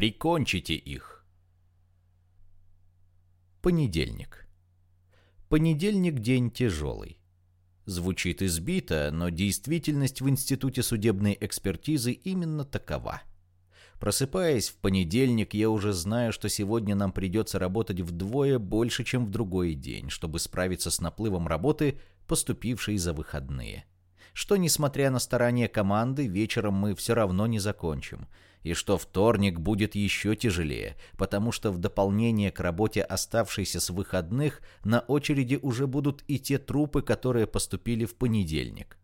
Прикончите их. Понедельник. Понедельник – день тяжелый. Звучит избито, но действительность в Институте судебной экспертизы именно такова. Просыпаясь в понедельник, я уже знаю, что сегодня нам придется работать вдвое больше, чем в другой день, чтобы справиться с наплывом работы, поступившей за выходные. Что, несмотря на старания команды, вечером мы все равно не закончим – и что вторник будет еще тяжелее, потому что в дополнение к работе оставшейся с выходных на очереди уже будут и те трупы, которые поступили в понедельник.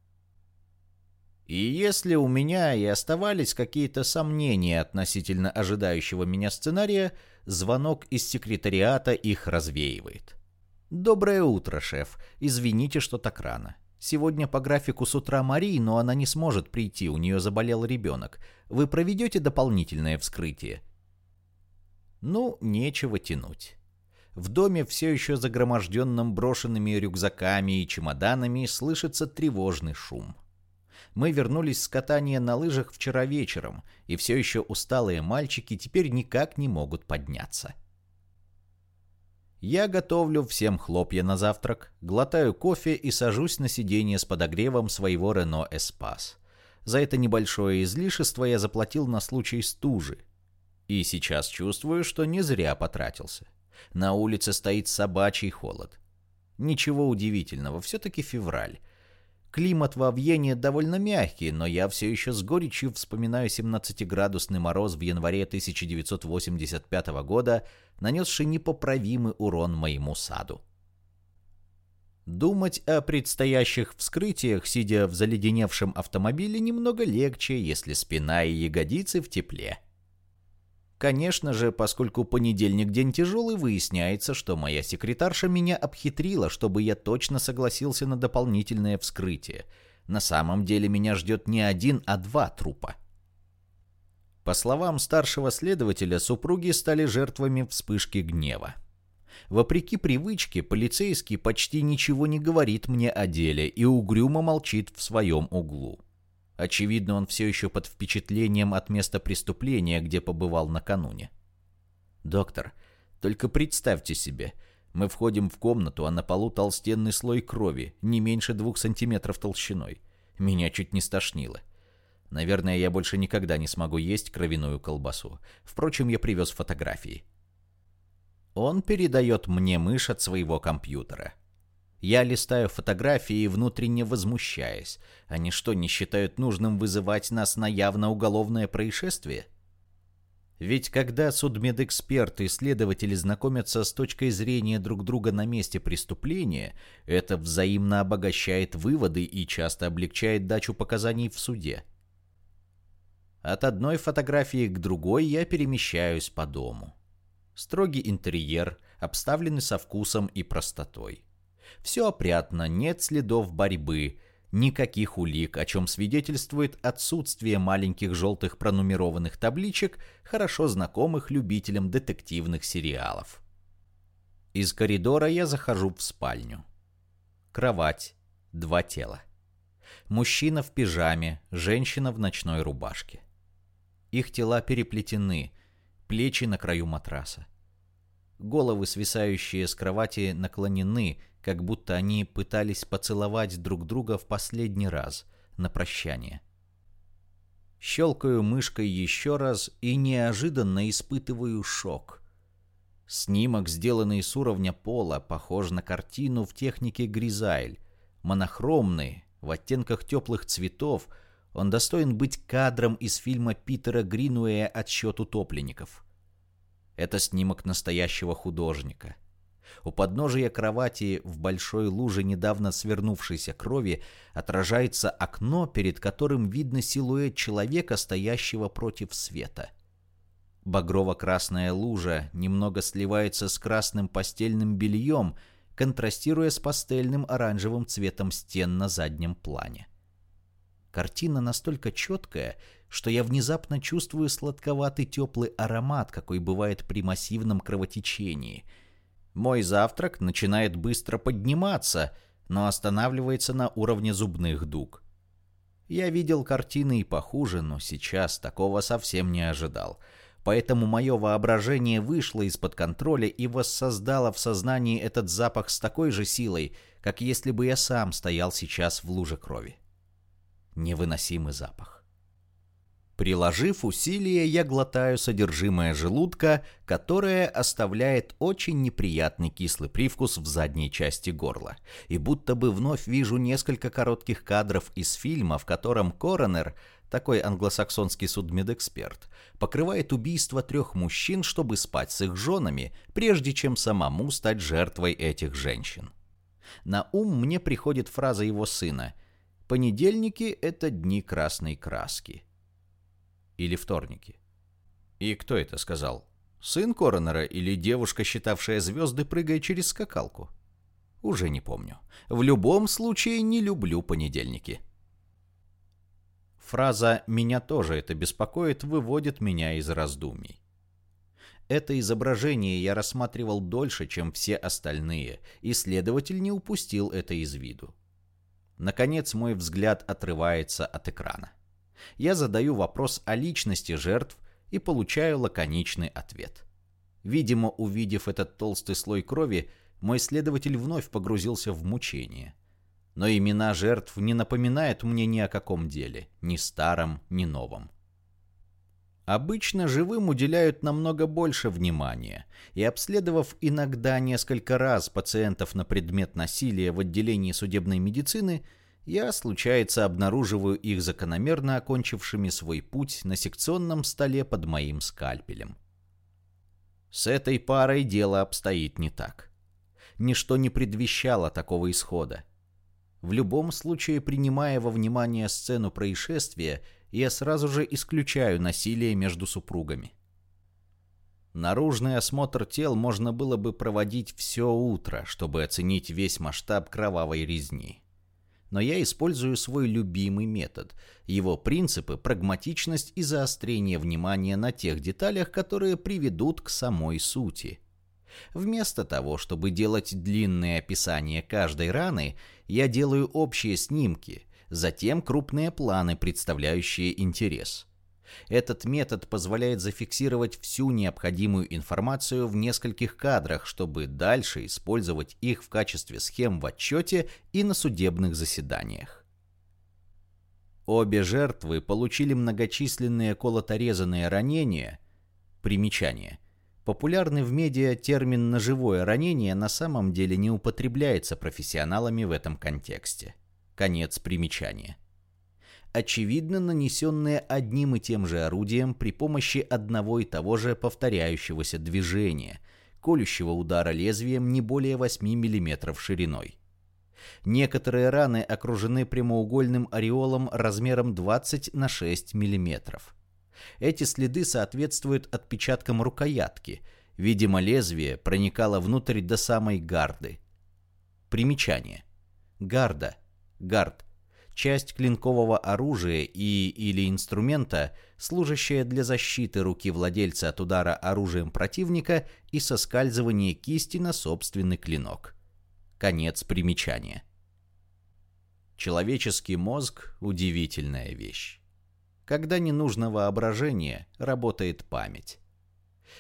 И если у меня и оставались какие-то сомнения относительно ожидающего меня сценария, звонок из секретариата их развеивает. «Доброе утро, шеф. Извините, что так рано. Сегодня по графику с утра Марии, но она не сможет прийти, у нее заболел ребенок. Вы проведете дополнительное вскрытие?» Ну, нечего тянуть. В доме, все еще загроможденном брошенными рюкзаками и чемоданами, слышится тревожный шум. Мы вернулись с катания на лыжах вчера вечером, и все еще усталые мальчики теперь никак не могут подняться. Я готовлю всем хлопья на завтрак, глотаю кофе и сажусь на сиденье с подогревом своего Рено Эспас. За это небольшое излишество я заплатил на случай стужи. И сейчас чувствую, что не зря потратился. На улице стоит собачий холод. Ничего удивительного, все-таки февраль. Климат в Авьене довольно мягкий, но я все еще с горечью вспоминаю 17-градусный мороз в январе 1985 года, нанесший непоправимый урон моему саду. Думать о предстоящих вскрытиях, сидя в заледеневшем автомобиле, немного легче, если спина и ягодицы в тепле. Конечно же, поскольку понедельник день тяжелый, выясняется, что моя секретарша меня обхитрила, чтобы я точно согласился на дополнительное вскрытие. На самом деле меня ждет не один, а два трупа. По словам старшего следователя, супруги стали жертвами вспышки гнева. Вопреки привычке, полицейский почти ничего не говорит мне о деле и угрюмо молчит в своем углу. Очевидно, он все еще под впечатлением от места преступления, где побывал накануне. «Доктор, только представьте себе, мы входим в комнату, а на полу толстенный слой крови, не меньше двух сантиметров толщиной. Меня чуть не стошнило. Наверное, я больше никогда не смогу есть кровяную колбасу. Впрочем, я привез фотографии». Он передает мне мышь от своего компьютера. Я листаю фотографии, внутренне возмущаясь. Они что, не считают нужным вызывать нас на явно уголовное происшествие? Ведь когда судмедэксперты и следователи знакомятся с точкой зрения друг друга на месте преступления, это взаимно обогащает выводы и часто облегчает дачу показаний в суде. От одной фотографии к другой я перемещаюсь по дому. Строгий интерьер, обставленный со вкусом и простотой. Все опрятно, нет следов борьбы, никаких улик, о чем свидетельствует отсутствие маленьких желтых пронумерованных табличек, хорошо знакомых любителям детективных сериалов. Из коридора я захожу в спальню. Кровать, два тела. Мужчина в пижаме, женщина в ночной рубашке. Их тела переплетены, плечи на краю матраса. Головы, свисающие с кровати, наклонены, как будто они пытались поцеловать друг друга в последний раз, на прощание. Щелкаю мышкой еще раз и неожиданно испытываю шок. Снимок, сделанный с уровня пола, похож на картину в технике Гризайль. Монохромный, в оттенках теплых цветов, он достоин быть кадром из фильма Питера Гринуэя «Отсчет утопленников». Это снимок настоящего художника – у подножия кровати в большой луже недавно свернувшейся крови отражается окно, перед которым видно силуэт человека, стоящего против света. Багрово-красная лужа немного сливается с красным постельным бельем, контрастируя с пастельным оранжевым цветом стен на заднем плане. Картина настолько четкая, что я внезапно чувствую сладковатый теплый аромат, какой бывает при массивном кровотечении – мой завтрак начинает быстро подниматься, но останавливается на уровне зубных дуг. Я видел картины и похуже, но сейчас такого совсем не ожидал. Поэтому мое воображение вышло из-под контроля и воссоздало в сознании этот запах с такой же силой, как если бы я сам стоял сейчас в луже крови. Невыносимый запах. Приложив усилия, я глотаю содержимое желудка, которое оставляет очень неприятный кислый привкус в задней части горла. И будто бы вновь вижу несколько коротких кадров из фильма, в котором коронер, такой англосаксонский судмедэксперт, покрывает убийство трех мужчин, чтобы спать с их женами, прежде чем самому стать жертвой этих женщин. На ум мне приходит фраза его сына «Понедельники — это дни красной краски» или вторники. И кто это сказал? Сын коронера или девушка, считавшая звезды, прыгая через скакалку? Уже не помню. В любом случае не люблю понедельники. Фраза «меня тоже это беспокоит» выводит меня из раздумий. Это изображение я рассматривал дольше, чем все остальные, и следователь не упустил это из виду. Наконец мой взгляд отрывается от экрана. Я задаю вопрос о личности жертв и получаю лаконичный ответ. Видимо, увидев этот толстый слой крови, мой следователь вновь погрузился в мучение. Но имена жертв не напоминают мне ни о каком деле, ни старом, ни новом. Обычно живым уделяют намного больше внимания, и обследовав иногда несколько раз пациентов на предмет насилия в отделении судебной медицины, я, случается, обнаруживаю их закономерно окончившими свой путь на секционном столе под моим скальпелем. С этой парой дело обстоит не так. Ничто не предвещало такого исхода. В любом случае, принимая во внимание сцену происшествия, я сразу же исключаю насилие между супругами. Наружный осмотр тел можно было бы проводить все утро, чтобы оценить весь масштаб кровавой резни но я использую свой любимый метод. Его принципы – прагматичность и заострение внимания на тех деталях, которые приведут к самой сути. Вместо того, чтобы делать длинное описание каждой раны, я делаю общие снимки, затем крупные планы, представляющие интерес. Этот метод позволяет зафиксировать всю необходимую информацию в нескольких кадрах, чтобы дальше использовать их в качестве схем в отчете и на судебных заседаниях. Обе жертвы получили многочисленные колоторезанные ранения. Примечание. Популярный в медиа термин «ножевое ранение» на самом деле не употребляется профессионалами в этом контексте. Конец примечания очевидно нанесенные одним и тем же орудием при помощи одного и того же повторяющегося движения, колющего удара лезвием не более 8 мм шириной. Некоторые раны окружены прямоугольным ореолом размером 20 на 6 мм. Эти следы соответствуют отпечаткам рукоятки. Видимо, лезвие проникало внутрь до самой гарды. Примечание. Гарда. Гард часть клинкового оружия и или инструмента, служащая для защиты руки владельца от удара оружием противника и соскальзывания кисти на собственный клинок. Конец примечания. Человеческий мозг – удивительная вещь. Когда не нужно воображение, работает память.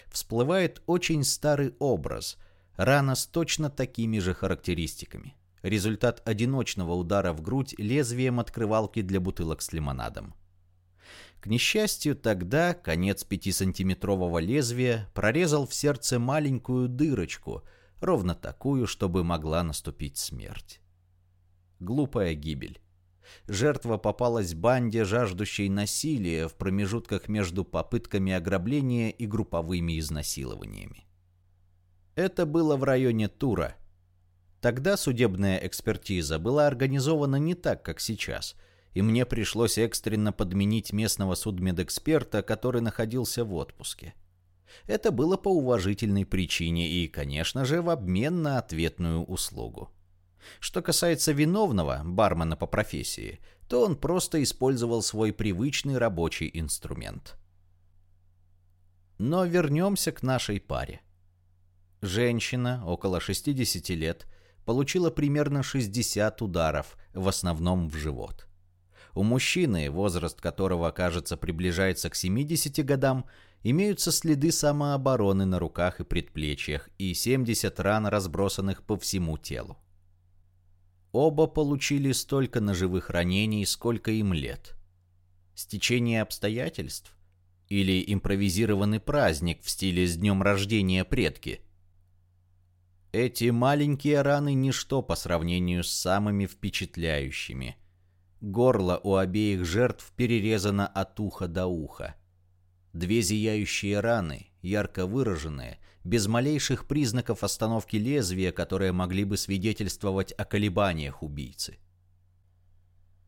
Всплывает очень старый образ, рана с точно такими же характеристиками – результат одиночного удара в грудь лезвием открывалки для бутылок с лимонадом. К несчастью, тогда конец пятисантиметрового лезвия прорезал в сердце маленькую дырочку, ровно такую, чтобы могла наступить смерть. Глупая гибель. Жертва попалась банде, жаждущей насилия в промежутках между попытками ограбления и групповыми изнасилованиями. Это было в районе Тура – Тогда судебная экспертиза была организована не так, как сейчас, и мне пришлось экстренно подменить местного судмедэксперта, который находился в отпуске. Это было по уважительной причине и, конечно же, в обмен на ответную услугу. Что касается виновного, бармена по профессии, то он просто использовал свой привычный рабочий инструмент. Но вернемся к нашей паре. Женщина, около 60 лет, получила примерно 60 ударов, в основном в живот. У мужчины, возраст которого, кажется, приближается к 70 годам, имеются следы самообороны на руках и предплечьях и 70 ран, разбросанных по всему телу. Оба получили столько ножевых ранений, сколько им лет. Стечение обстоятельств? Или импровизированный праздник в стиле «С днем рождения предки»? Эти маленькие раны – ничто по сравнению с самыми впечатляющими – Горло у обеих жертв перерезано от уха до уха. Две зияющие раны, ярко выраженные, без малейших признаков остановки лезвия, которые могли бы свидетельствовать о колебаниях убийцы.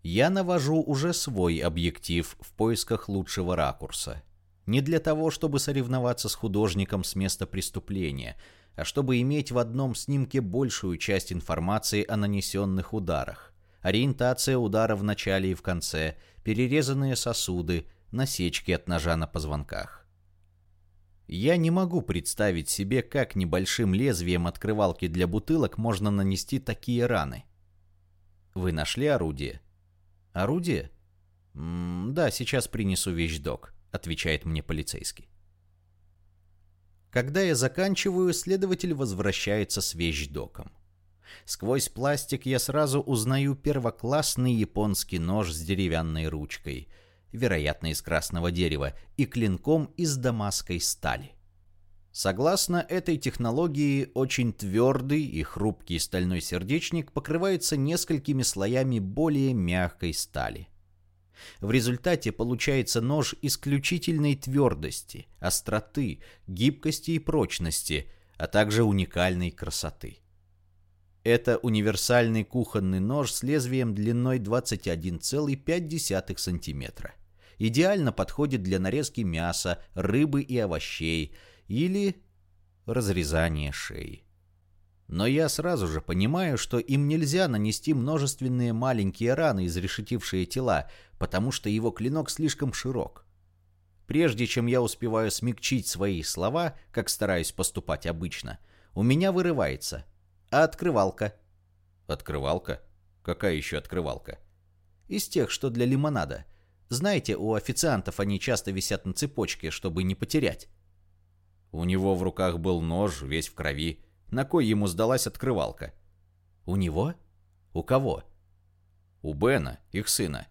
Я навожу уже свой объектив в поисках лучшего ракурса. Не для того, чтобы соревноваться с художником с места преступления, а чтобы иметь в одном снимке большую часть информации о нанесенных ударах ориентация удара в начале и в конце, перерезанные сосуды, насечки от ножа на позвонках. Я не могу представить себе, как небольшим лезвием открывалки для бутылок можно нанести такие раны. Вы нашли орудие? Орудие? М -м да, сейчас принесу вещдок, отвечает мне полицейский. Когда я заканчиваю, следователь возвращается с вещдоком. Сквозь пластик я сразу узнаю первоклассный японский нож с деревянной ручкой, вероятно, из красного дерева, и клинком из дамасской стали. Согласно этой технологии, очень твердый и хрупкий стальной сердечник покрывается несколькими слоями более мягкой стали. В результате получается нож исключительной твердости, остроты, гибкости и прочности, а также уникальной красоты. Это универсальный кухонный нож с лезвием длиной 21,5 см. Идеально подходит для нарезки мяса, рыбы и овощей или разрезания шеи. Но я сразу же понимаю, что им нельзя нанести множественные маленькие раны, изрешетившие тела, потому что его клинок слишком широк. Прежде чем я успеваю смягчить свои слова, как стараюсь поступать обычно, у меня вырывается – а открывалка? Открывалка? Какая еще открывалка? Из тех, что для лимонада. Знаете, у официантов они часто висят на цепочке, чтобы не потерять. У него в руках был нож, весь в крови. На кой ему сдалась открывалка? У него? У кого? У Бена, их сына.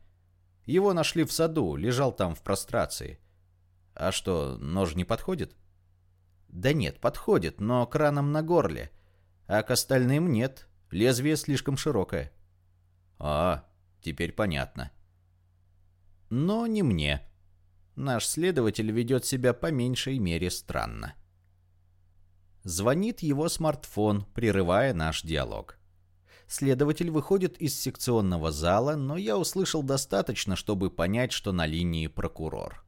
Его нашли в саду, лежал там в прострации. А что, нож не подходит? Да нет, подходит, но краном на горле а к остальным нет, лезвие слишком широкое. А, теперь понятно. Но не мне. Наш следователь ведет себя по меньшей мере странно. Звонит его смартфон, прерывая наш диалог. Следователь выходит из секционного зала, но я услышал достаточно, чтобы понять, что на линии прокурор.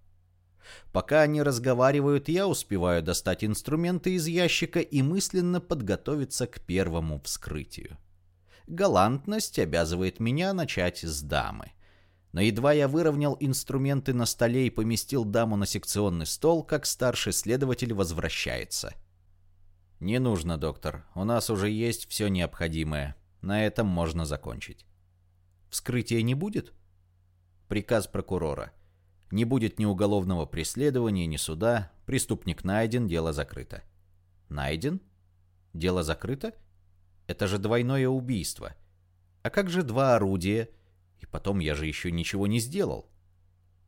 Пока они разговаривают, я успеваю достать инструменты из ящика и мысленно подготовиться к первому вскрытию. Галантность обязывает меня начать с дамы. Но едва я выровнял инструменты на столе и поместил даму на секционный стол, как старший следователь возвращается. «Не нужно, доктор. У нас уже есть все необходимое. На этом можно закончить». «Вскрытия не будет?» «Приказ прокурора. Не будет ни уголовного преследования, ни суда. Преступник найден, дело закрыто. Найден? Дело закрыто? Это же двойное убийство. А как же два орудия? И потом я же еще ничего не сделал.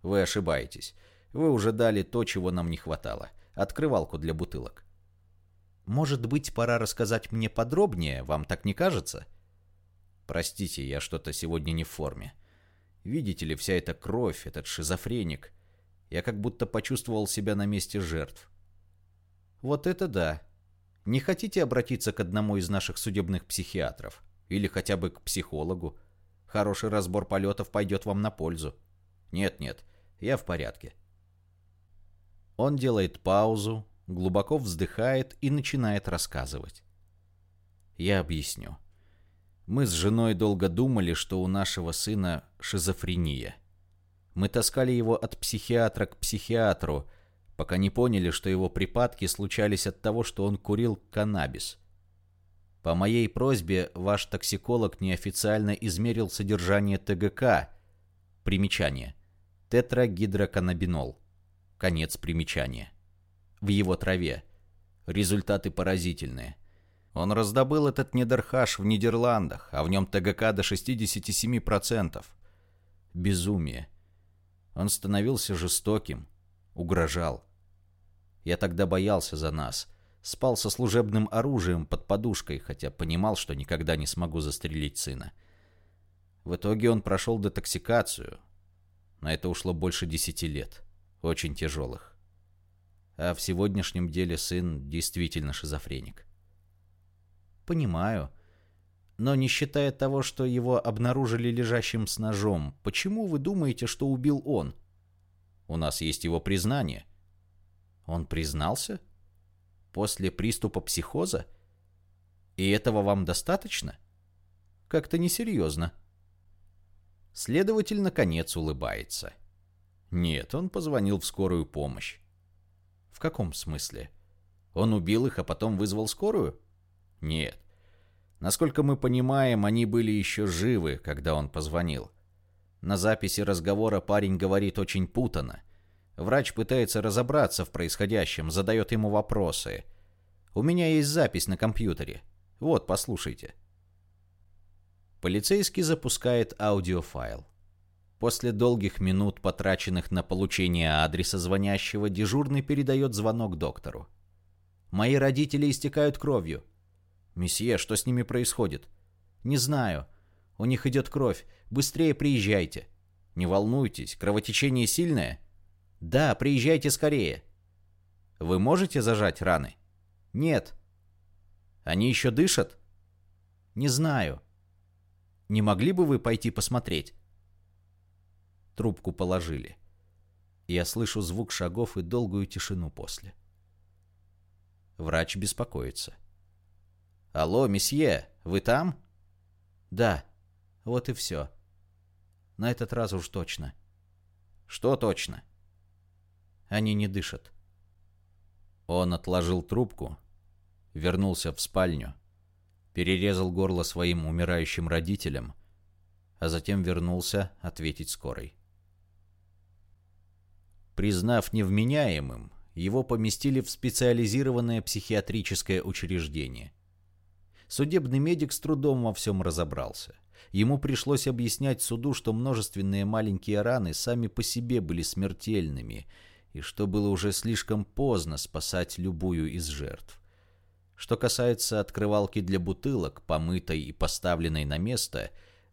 Вы ошибаетесь. Вы уже дали то, чего нам не хватало. Открывалку для бутылок. Может быть, пора рассказать мне подробнее, вам так не кажется? Простите, я что-то сегодня не в форме. Видите ли, вся эта кровь, этот шизофреник. Я как будто почувствовал себя на месте жертв. Вот это да. Не хотите обратиться к одному из наших судебных психиатров? Или хотя бы к психологу? Хороший разбор полетов пойдет вам на пользу. Нет-нет, я в порядке. Он делает паузу, глубоко вздыхает и начинает рассказывать. Я объясню. Мы с женой долго думали, что у нашего сына шизофрения. Мы таскали его от психиатра к психиатру, пока не поняли, что его припадки случались от того, что он курил каннабис. По моей просьбе ваш токсиколог неофициально измерил содержание ТГК, Примечание. Тетрагидроканабинол. Конец примечания. В его траве. Результаты поразительные. Он раздобыл этот недерхаш в Нидерландах, а в нем ТГК до 67%. Безумие. Он становился жестоким, угрожал. Я тогда боялся за нас. Спал со служебным оружием под подушкой, хотя понимал, что никогда не смогу застрелить сына. В итоге он прошел детоксикацию. На это ушло больше десяти лет. Очень тяжелых. А в сегодняшнем деле сын действительно шизофреник. Понимаю. Но не считая того, что его обнаружили лежащим с ножом, почему вы думаете, что убил он? У нас есть его признание. Он признался? После приступа психоза? И этого вам достаточно? Как-то несерьезно. Следователь, наконец, улыбается. Нет, он позвонил в скорую помощь. В каком смысле? Он убил их, а потом вызвал скорую? Нет. Насколько мы понимаем, они были еще живы, когда он позвонил. На записи разговора парень говорит очень путано. Врач пытается разобраться в происходящем, задает ему вопросы. У меня есть запись на компьютере. Вот, послушайте. Полицейский запускает аудиофайл. После долгих минут, потраченных на получение адреса звонящего, дежурный передает звонок доктору. «Мои родители истекают кровью. «Месье, что с ними происходит?» «Не знаю. У них идет кровь. Быстрее приезжайте». «Не волнуйтесь, кровотечение сильное?» «Да, приезжайте скорее». «Вы можете зажать раны?» «Нет». «Они еще дышат?» «Не знаю». «Не могли бы вы пойти посмотреть?» Трубку положили. Я слышу звук шагов и долгую тишину после. Врач беспокоится. «Алло, месье, вы там?» «Да, вот и все. На этот раз уж точно». «Что точно?» «Они не дышат». Он отложил трубку, вернулся в спальню, перерезал горло своим умирающим родителям, а затем вернулся ответить скорой. Признав невменяемым, его поместили в специализированное психиатрическое учреждение – Судебный медик с трудом во всем разобрался. Ему пришлось объяснять суду, что множественные маленькие раны сами по себе были смертельными, и что было уже слишком поздно спасать любую из жертв. Что касается открывалки для бутылок, помытой и поставленной на место,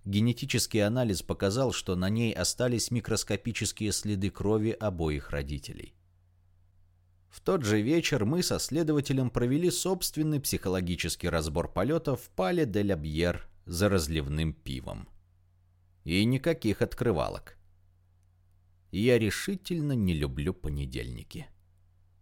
генетический анализ показал, что на ней остались микроскопические следы крови обоих родителей. В тот же вечер мы со следователем провели собственный психологический разбор полета в Пале де Лябьер за разливным пивом. И никаких открывалок. Я решительно не люблю понедельники.